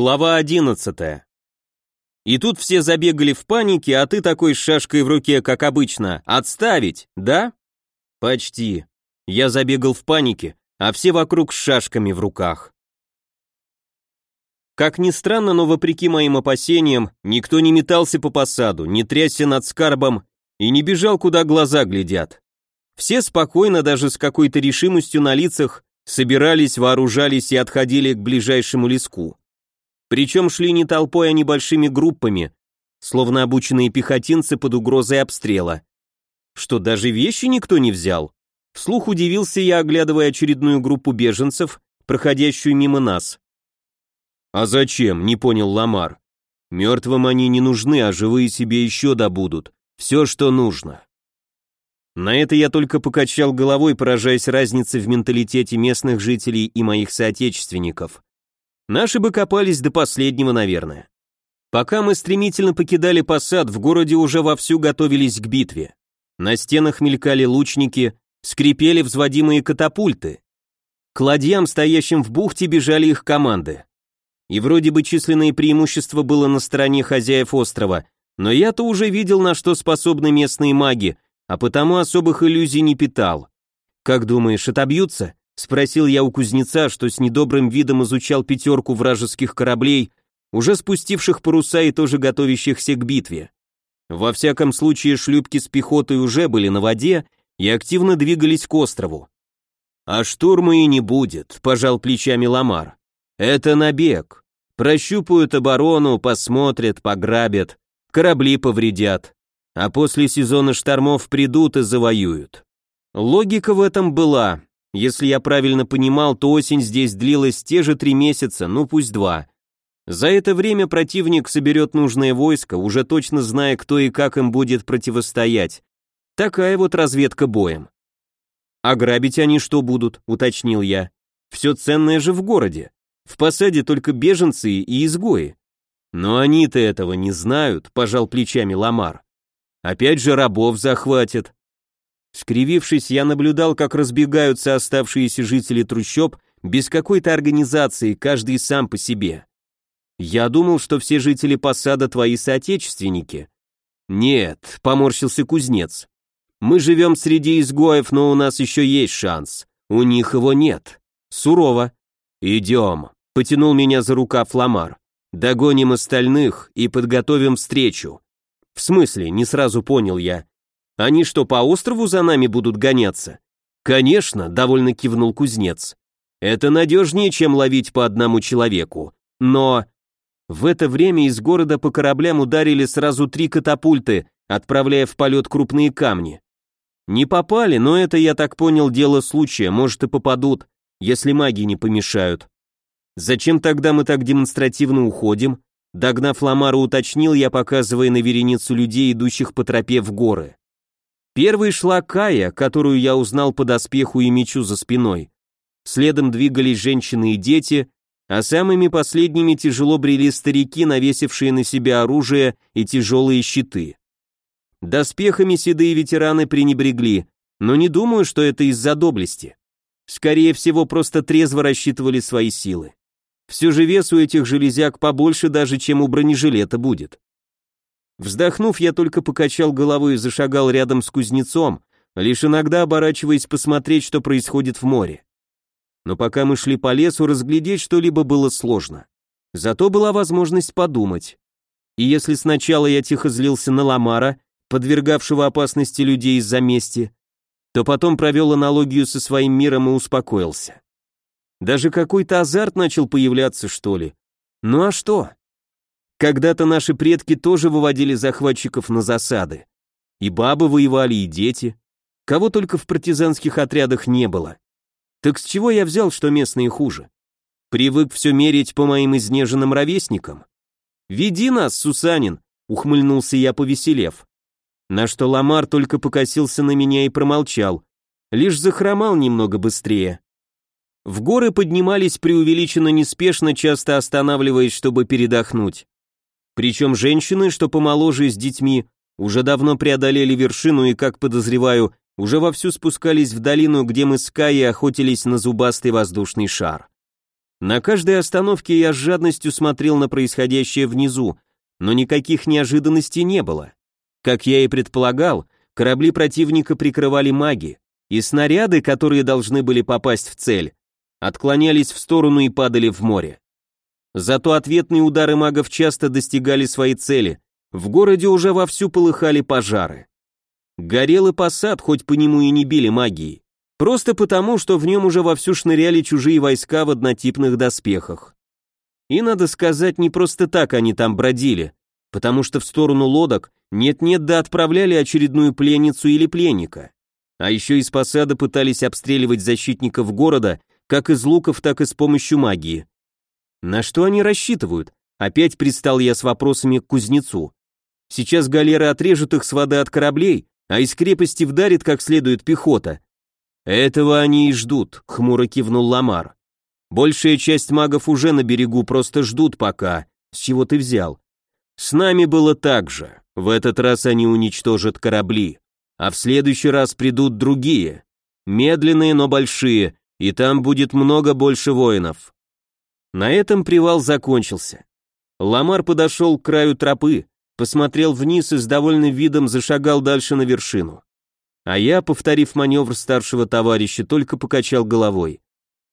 Глава 11. И тут все забегали в панике, а ты такой с шашкой в руке, как обычно. Отставить, да? Почти. Я забегал в панике, а все вокруг с шашками в руках. Как ни странно, но вопреки моим опасениям, никто не метался по посаду, не трясся над скарбом и не бежал, куда глаза глядят. Все спокойно, даже с какой-то решимостью на лицах, собирались, вооружались и отходили к ближайшему леску. Причем шли не толпой, а небольшими группами, словно обученные пехотинцы под угрозой обстрела. Что, даже вещи никто не взял? Вслух удивился я, оглядывая очередную группу беженцев, проходящую мимо нас. «А зачем?» — не понял Ламар. «Мертвым они не нужны, а живые себе еще добудут. Все, что нужно». На это я только покачал головой, поражаясь разнице в менталитете местных жителей и моих соотечественников. Наши бы копались до последнего, наверное. Пока мы стремительно покидали посад, в городе уже вовсю готовились к битве. На стенах мелькали лучники, скрипели взводимые катапульты. К ладьям, стоящим в бухте, бежали их команды. И вроде бы численное преимущество было на стороне хозяев острова, но я-то уже видел, на что способны местные маги, а потому особых иллюзий не питал. Как думаешь, отобьются? Спросил я у кузнеца, что с недобрым видом изучал пятерку вражеских кораблей, уже спустивших паруса и тоже готовящихся к битве. Во всяком случае, шлюпки с пехотой уже были на воде и активно двигались к острову. «А штурма и не будет», — пожал плечами Ламар. «Это набег. Прощупают оборону, посмотрят, пограбят, корабли повредят, а после сезона штормов придут и завоюют». Логика в этом была, если я правильно понимал, то осень здесь длилась те же три месяца, ну пусть два. За это время противник соберет нужное войско, уже точно зная, кто и как им будет противостоять. Такая вот разведка боем. «А грабить они что будут?» — уточнил я. «Все ценное же в городе. В посаде только беженцы и изгои». «Но они-то этого не знают», — пожал плечами Ламар. «Опять же рабов захватят, Скривившись, я наблюдал, как разбегаются оставшиеся жители трущоб без какой-то организации, каждый сам по себе. Я думал, что все жители посада твои соотечественники. Нет, поморщился кузнец. Мы живем среди изгоев, но у нас еще есть шанс. У них его нет. Сурово. Идем. Потянул меня за рукав Ламар. Догоним остальных и подготовим встречу. В смысле, не сразу понял я. Они что, по острову за нами будут гоняться? Конечно, довольно кивнул кузнец. Это надежнее, чем ловить по одному человеку. Но... В это время из города по кораблям ударили сразу три катапульты, отправляя в полет крупные камни. Не попали, но это, я так понял, дело случая, может и попадут, если маги не помешают. Зачем тогда мы так демонстративно уходим? Догнав Ламара, уточнил я, показывая на вереницу людей, идущих по тропе в горы. Первой шла Кая, которую я узнал по доспеху и мечу за спиной. Следом двигались женщины и дети, а самыми последними тяжело брели старики, навесившие на себя оружие и тяжелые щиты. Доспехами седые ветераны пренебрегли, но не думаю, что это из-за доблести. Скорее всего, просто трезво рассчитывали свои силы. Все же вес у этих железяк побольше даже, чем у бронежилета будет. Вздохнув, я только покачал головой и зашагал рядом с кузнецом, лишь иногда оборачиваясь посмотреть, что происходит в море. Но пока мы шли по лесу, разглядеть что-либо было сложно. Зато была возможность подумать. И если сначала я тихо злился на Ламара, подвергавшего опасности людей из-за мести, то потом провел аналогию со своим миром и успокоился. Даже какой-то азарт начал появляться, что ли. Ну а что? Когда-то наши предки тоже выводили захватчиков на засады. И бабы воевали, и дети. Кого только в партизанских отрядах не было. Так с чего я взял, что местные хуже? Привык все мерить по моим изнеженным ровесникам. «Веди нас, Сусанин!» — ухмыльнулся я, повеселев. На что Ламар только покосился на меня и промолчал, лишь захромал немного быстрее. В горы поднимались преувеличенно неспешно, часто останавливаясь, чтобы передохнуть. Причем женщины, что помоложе с детьми, уже давно преодолели вершину и, как подозреваю, уже вовсю спускались в долину, где мы с Каей охотились на зубастый воздушный шар. На каждой остановке я с жадностью смотрел на происходящее внизу, но никаких неожиданностей не было. Как я и предполагал, корабли противника прикрывали маги, и снаряды, которые должны были попасть в цель, отклонялись в сторону и падали в море. Зато ответные удары магов часто достигали своей цели, в городе уже вовсю полыхали пожары. Горел и посад, хоть по нему и не били магией. Просто потому, что в нем уже вовсю шныряли чужие войска в однотипных доспехах. И, надо сказать, не просто так они там бродили, потому что в сторону лодок нет-нет да отправляли очередную пленницу или пленника. А еще из посада пытались обстреливать защитников города как из луков, так и с помощью магии. На что они рассчитывают? Опять пристал я с вопросами к кузнецу. Сейчас галеры отрежут их с воды от кораблей, а из крепости вдарит как следует пехота, «Этого они и ждут», — хмуро кивнул Ламар. «Большая часть магов уже на берегу, просто ждут пока. С чего ты взял?» «С нами было так же. В этот раз они уничтожат корабли. А в следующий раз придут другие. Медленные, но большие, и там будет много больше воинов». На этом привал закончился. Ламар подошел к краю тропы, посмотрел вниз и с довольным видом зашагал дальше на вершину. А я, повторив маневр старшего товарища, только покачал головой.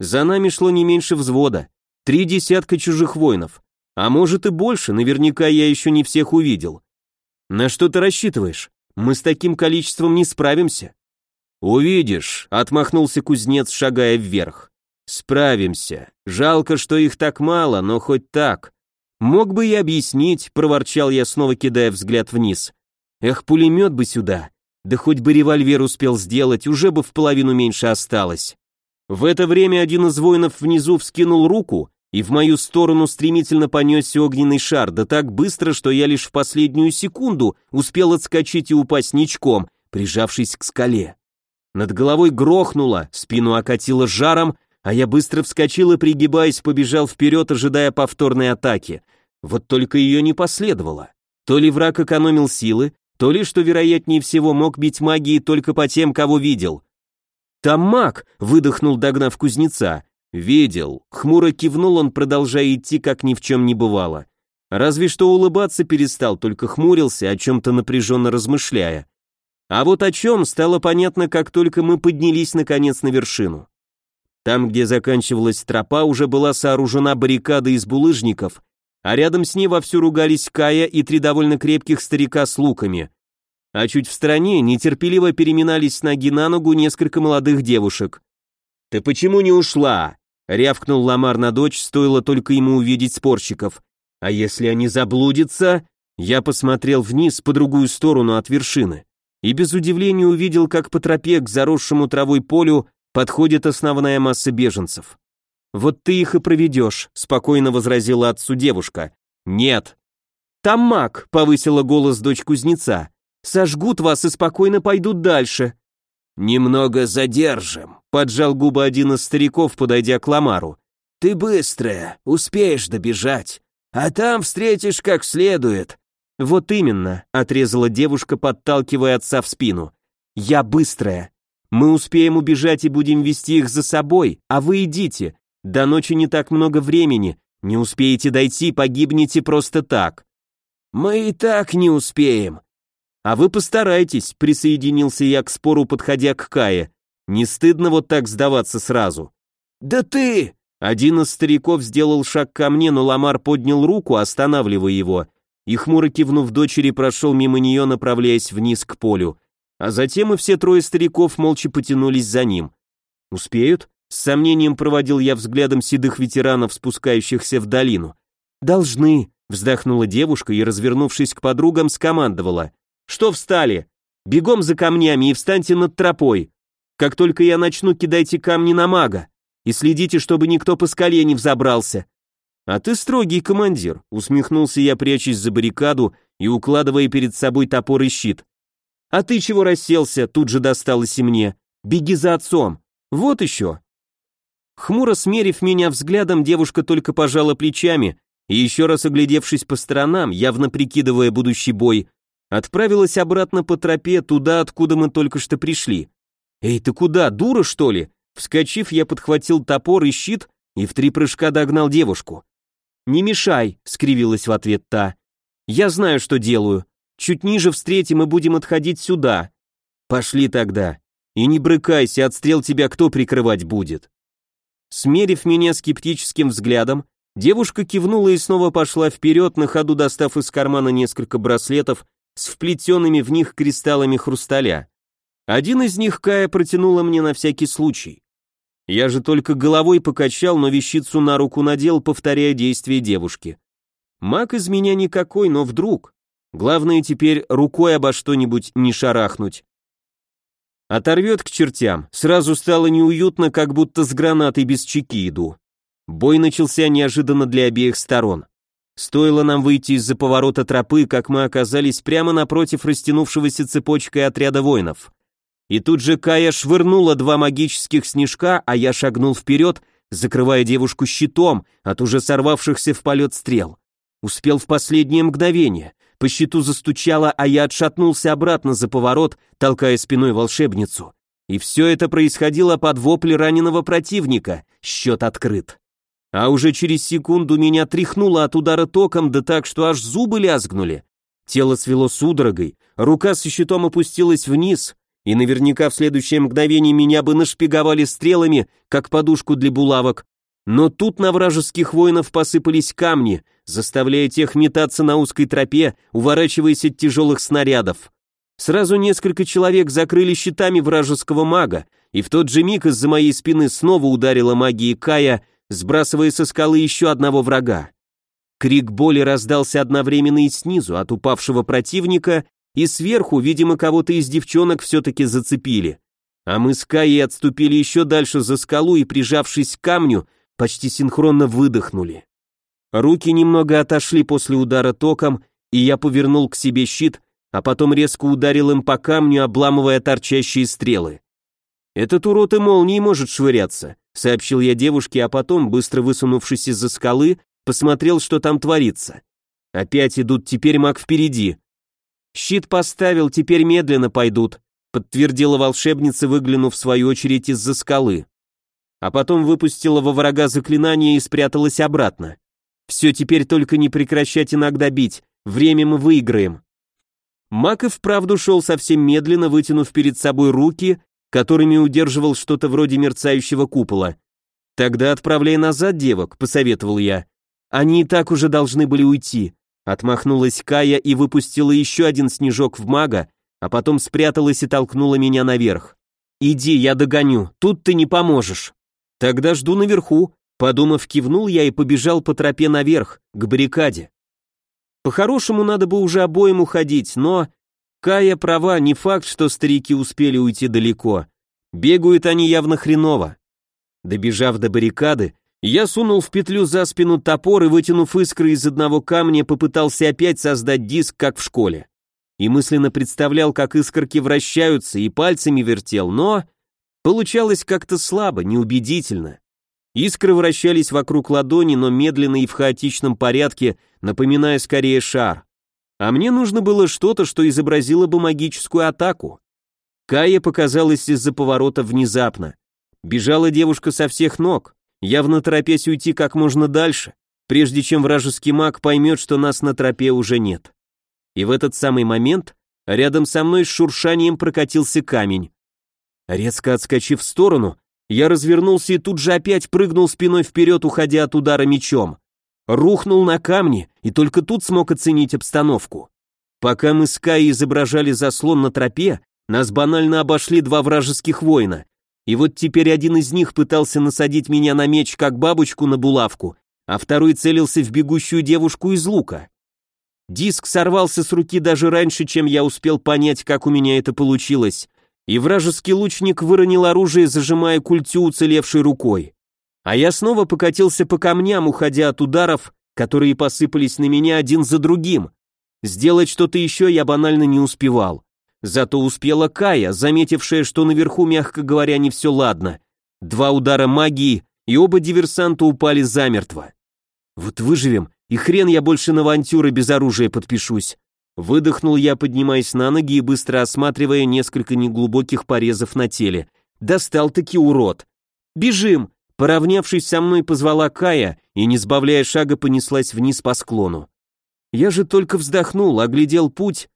За нами шло не меньше взвода, три десятка чужих воинов, а может и больше, наверняка я еще не всех увидел. На что ты рассчитываешь? Мы с таким количеством не справимся. Увидишь, отмахнулся кузнец, шагая вверх. Справимся. Жалко, что их так мало, но хоть так. Мог бы и объяснить, проворчал я, снова кидая взгляд вниз. Эх, пулемет бы сюда. Да хоть бы револьвер успел сделать, уже бы в половину меньше осталось. В это время один из воинов внизу вскинул руку, и в мою сторону стремительно понесся огненный шар, да так быстро, что я лишь в последнюю секунду успел отскочить и упасть ничком, прижавшись к скале. Над головой грохнуло, спину окатило жаром, а я быстро вскочил и, пригибаясь, побежал вперед, ожидая повторной атаки. Вот только ее не последовало. То ли враг экономил силы, то ли, что вероятнее всего, мог бить магией только по тем, кого видел. «Там маг!» — выдохнул, догнав кузнеца. «Видел». Хмуро кивнул он, продолжая идти, как ни в чем не бывало. Разве что улыбаться перестал, только хмурился, о чем-то напряженно размышляя. А вот о чем стало понятно, как только мы поднялись наконец на вершину. Там, где заканчивалась тропа, уже была сооружена баррикада из булыжников, а рядом с ней вовсю ругались Кая и три довольно крепких старика с луками. А чуть в стороне нетерпеливо переминались с ноги на ногу несколько молодых девушек. «Ты почему не ушла?» — рявкнул Ламар на дочь, стоило только ему увидеть спорщиков. «А если они заблудятся?» Я посмотрел вниз, по другую сторону от вершины, и без удивления увидел, как по тропе к заросшему травой полю подходит основная масса беженцев. «Вот ты их и проведешь», — спокойно возразила отцу девушка. «Нет». «Там маг», — повысила голос дочь кузнеца. «Сожгут вас и спокойно пойдут дальше». «Немного задержим», — поджал губы один из стариков, подойдя к Ламару. «Ты быстрая, успеешь добежать, а там встретишь как следует». «Вот именно», — отрезала девушка, подталкивая отца в спину. «Я быстрая. Мы успеем убежать и будем вести их за собой, а вы идите. До ночи не так много времени, не успеете дойти, погибнете просто так. Мы и так не успеем. А вы постарайтесь, присоединился я к спору, подходя к Кае. Не стыдно вот так сдаваться сразу. Да ты! Один из стариков сделал шаг ко мне, но Ламар поднял руку, останавливая его, и хмуро кивнув дочери, прошел мимо нее, направляясь вниз к полю. А затем и все трое стариков молча потянулись за ним. Успеют? С сомнением проводил я взглядом седых ветеранов, спускающихся в долину. «Должны», — вздохнула девушка и, развернувшись к подругам, скомандовала. «Что встали? Бегом за камнями и встаньте над тропой. Как только я начну, кидайте камни на мага и следите, чтобы никто по скале не взобрался». «А ты строгий командир», — усмехнулся я, прячась за баррикаду и укладывая перед собой топор и щит. «А ты чего расселся?» — тут же досталось и мне. «Беги за отцом. Вот еще». Хмуро смерив меня взглядом, девушка только пожала плечами и еще раз оглядевшись по сторонам, явно прикидывая будущий бой, отправилась обратно по тропе туда, откуда мы только что пришли. «Эй, ты куда, дура, что ли?» Вскочив, я подхватил топор и щит и в три прыжка догнал девушку. «Не мешай», — скривилась в ответ та. «Я знаю, что делаю. Чуть ниже встретим и будем отходить сюда». «Пошли тогда. И не брыкайся, отстрел тебя кто прикрывать будет?» Смерив меня скептическим взглядом, девушка кивнула и снова пошла вперед, на ходу достав из кармана несколько браслетов с вплетенными в них кристаллами хрусталя. Один из них Кая протянула мне на всякий случай. Я же только головой покачал, но вещицу на руку надел, повторяя действия девушки. Маг из меня никакой, но вдруг. Главное теперь рукой обо что-нибудь не шарахнуть. Оторвет к чертям, сразу стало неуютно, как будто с гранатой без чеки иду. Бой начался неожиданно для обеих сторон. Стоило нам выйти из-за поворота тропы, как мы оказались прямо напротив растянувшегося цепочкой отряда воинов. И тут же Кая швырнула два магических снежка, а я шагнул вперед, закрывая девушку щитом от уже сорвавшихся в полет стрел. Успел в последнее мгновение. По щиту застучало, а я отшатнулся обратно за поворот, толкая спиной волшебницу. И все это происходило под вопли раненого противника. Счет открыт. А уже через секунду меня тряхнуло от удара током, да так, что аж зубы лязгнули. Тело свело судорогой, рука со щитом опустилась вниз, и наверняка в следующее мгновение меня бы нашпиговали стрелами, как подушку для булавок. Но тут на вражеских воинов посыпались камни, заставляя тех метаться на узкой тропе, уворачиваясь от тяжелых снарядов. Сразу несколько человек закрыли щитами вражеского мага, и в тот же миг из-за моей спины снова ударила магия Кая, сбрасывая со скалы еще одного врага. Крик боли раздался одновременно и снизу от упавшего противника, и сверху, видимо, кого-то из девчонок все-таки зацепили. А мы с Каей отступили еще дальше за скалу и, прижавшись к камню, почти синхронно выдохнули. Руки немного отошли после удара током, и я повернул к себе щит, а потом резко ударил им по камню, обламывая торчащие стрелы. «Этот урод и молнией может швыряться», — сообщил я девушке, а потом, быстро высунувшись из-за скалы, посмотрел, что там творится. Опять идут, теперь маг впереди. «Щит поставил, теперь медленно пойдут», подтвердила волшебница, выглянув в свою очередь из-за скалы. А потом выпустила во врага заклинание и спряталась обратно. «Все, теперь только не прекращать иногда бить, время мы выиграем». Мак и вправду шел совсем медленно, вытянув перед собой руки, которыми удерживал что-то вроде мерцающего купола. «Тогда отправляй назад девок», — посоветовал я. «Они и так уже должны были уйти. Отмахнулась Кая и выпустила еще один снежок в мага, а потом спряталась и толкнула меня наверх. «Иди, я догоню, тут ты не поможешь». «Тогда жду наверху», подумав, кивнул я и побежал по тропе наверх, к баррикаде. По-хорошему надо бы уже обоим уходить, но... Кая права, не факт, что старики успели уйти далеко. Бегают они явно хреново. Добежав до баррикады, я сунул в петлю за спину топор и, вытянув искры из одного камня, попытался опять создать диск, как в школе. И мысленно представлял, как искорки вращаются, и пальцами вертел, но... Получалось как-то слабо, неубедительно. Искры вращались вокруг ладони, но медленно и в хаотичном порядке, напоминая скорее шар. А мне нужно было что-то, что изобразило бы магическую атаку. Кая показалась из-за поворота внезапно. Бежала девушка со всех ног явно торопясь уйти как можно дальше, прежде чем вражеский маг поймет, что нас на тропе уже нет. И в этот самый момент рядом со мной с шуршанием прокатился камень. Резко отскочив в сторону, я развернулся и тут же опять прыгнул спиной вперед, уходя от удара мечом. Рухнул на камни и только тут смог оценить обстановку. Пока мы с Кай изображали заслон на тропе, нас банально обошли два вражеских воина, и вот теперь один из них пытался насадить меня на меч, как бабочку на булавку, а второй целился в бегущую девушку из лука. Диск сорвался с руки даже раньше, чем я успел понять, как у меня это получилось, и вражеский лучник выронил оружие, зажимая культю уцелевшей рукой. А я снова покатился по камням, уходя от ударов, которые посыпались на меня один за другим. Сделать что-то еще я банально не успевал. Зато успела Кая, заметившая, что наверху, мягко говоря, не все ладно. Два удара магии, и оба диверсанта упали замертво. Вот выживем, и хрен я больше на авантюры без оружия подпишусь. Выдохнул я, поднимаясь на ноги и быстро осматривая несколько неглубоких порезов на теле. Достал-таки урод. «Бежим!» поравнявшись со мной, позвала Кая и, не сбавляя шага, понеслась вниз по склону. Я же только вздохнул, оглядел путь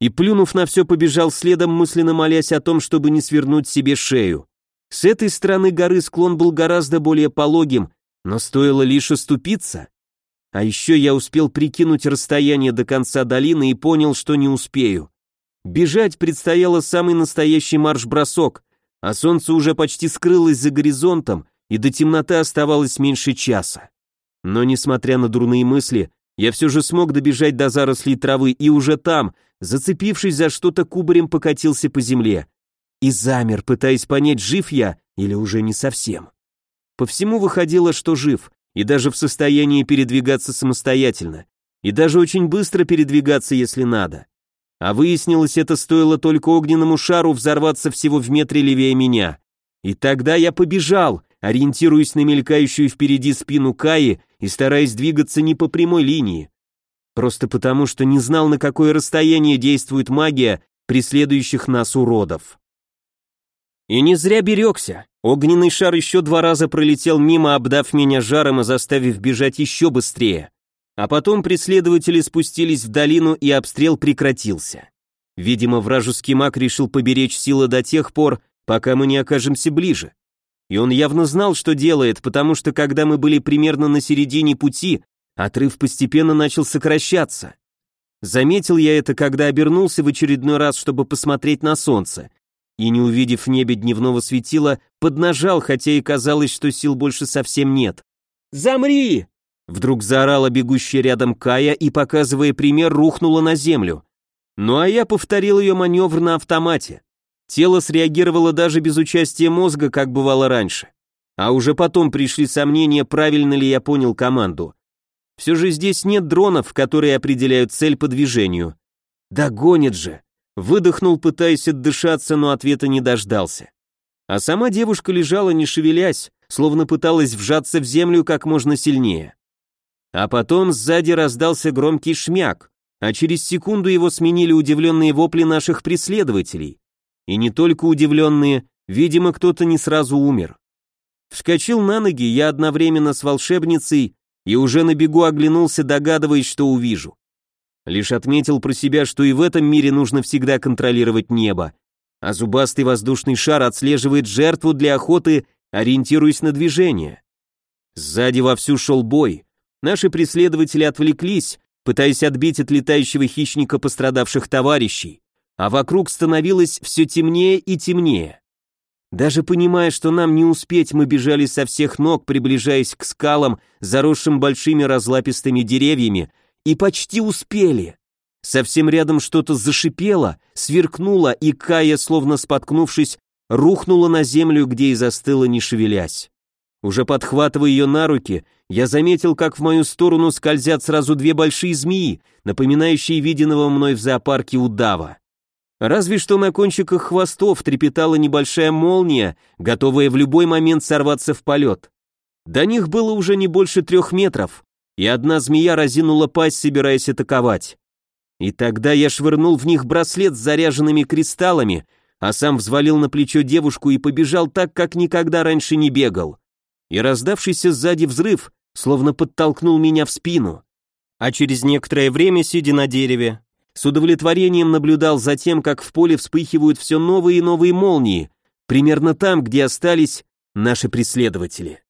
и, плюнув на все, побежал следом, мысленно молясь о том, чтобы не свернуть себе шею. С этой стороны горы склон был гораздо более пологим, но стоило лишь оступиться. А еще я успел прикинуть расстояние до конца долины и понял, что не успею. Бежать предстояло самый настоящий марш-бросок, а солнце уже почти скрылось за горизонтом, и до темноты оставалось меньше часа. Но, несмотря на дурные мысли, я все же смог добежать до зарослей травы и уже там, зацепившись за что-то кубарем, покатился по земле. И замер, пытаясь понять, жив я или уже не совсем. По всему выходило, что жив, и даже в состоянии передвигаться самостоятельно, и даже очень быстро передвигаться, если надо. А выяснилось, это стоило только огненному шару взорваться всего в метре левее меня. И тогда я побежал, ориентируясь на мелькающую впереди спину Каи и стараясь двигаться не по прямой линии. Просто потому, что не знал, на какое расстояние действует магия преследующих нас уродов. И не зря берегся. Огненный шар еще два раза пролетел мимо, обдав меня жаром и заставив бежать еще быстрее. А потом преследователи спустились в долину, и обстрел прекратился. Видимо, вражеский маг решил поберечь силы до тех пор, пока мы не окажемся ближе. И он явно знал, что делает, потому что когда мы были примерно на середине пути, отрыв постепенно начал сокращаться. Заметил я это, когда обернулся в очередной раз, чтобы посмотреть на солнце, и, не увидев в небе дневного светила, поднажал, хотя и казалось, что сил больше совсем нет. «Замри!» Вдруг заорала бегущая рядом Кая и, показывая пример, рухнула на землю. Ну а я повторил ее маневр на автомате. Тело среагировало даже без участия мозга, как бывало раньше. А уже потом пришли сомнения, правильно ли я понял команду. Все же здесь нет дронов, которые определяют цель по движению. Да гонит же. Выдохнул, пытаясь отдышаться, но ответа не дождался. А сама девушка лежала, не шевелясь, словно пыталась вжаться в землю как можно сильнее. А потом сзади раздался громкий шмяк, а через секунду его сменили удивленные вопли наших преследователей. И не только удивленные, видимо, кто-то не сразу умер. Вскочил на ноги я одновременно с волшебницей и уже на бегу оглянулся, догадываясь, что увижу. Лишь отметил про себя, что и в этом мире нужно всегда контролировать небо, а зубастый воздушный шар отслеживает жертву для охоты, ориентируясь на движение. Сзади вовсю шел бой, Наши преследователи отвлеклись, пытаясь отбить от летающего хищника пострадавших товарищей, а вокруг становилось все темнее и темнее. Даже понимая, что нам не успеть, мы бежали со всех ног, приближаясь к скалам, заросшим большими разлапистыми деревьями, и почти успели. Совсем рядом что-то зашипело, сверкнуло, и Кая, словно споткнувшись, рухнула на землю, где и застыла, не шевелясь. Уже подхватывая ее на руки, я заметил, как в мою сторону скользят сразу две большие змеи, напоминающие виденного мной в зоопарке удава. Разве что на кончиках хвостов трепетала небольшая молния, готовая в любой момент сорваться в полет. До них было уже не больше трех метров, и одна змея разинула пасть, собираясь атаковать. И тогда я швырнул в них браслет с заряженными кристаллами, а сам взвалил на плечо девушку и побежал так, как никогда раньше не бегал и раздавшийся сзади взрыв словно подтолкнул меня в спину. А через некоторое время, сидя на дереве, с удовлетворением наблюдал за тем, как в поле вспыхивают все новые и новые молнии, примерно там, где остались наши преследователи.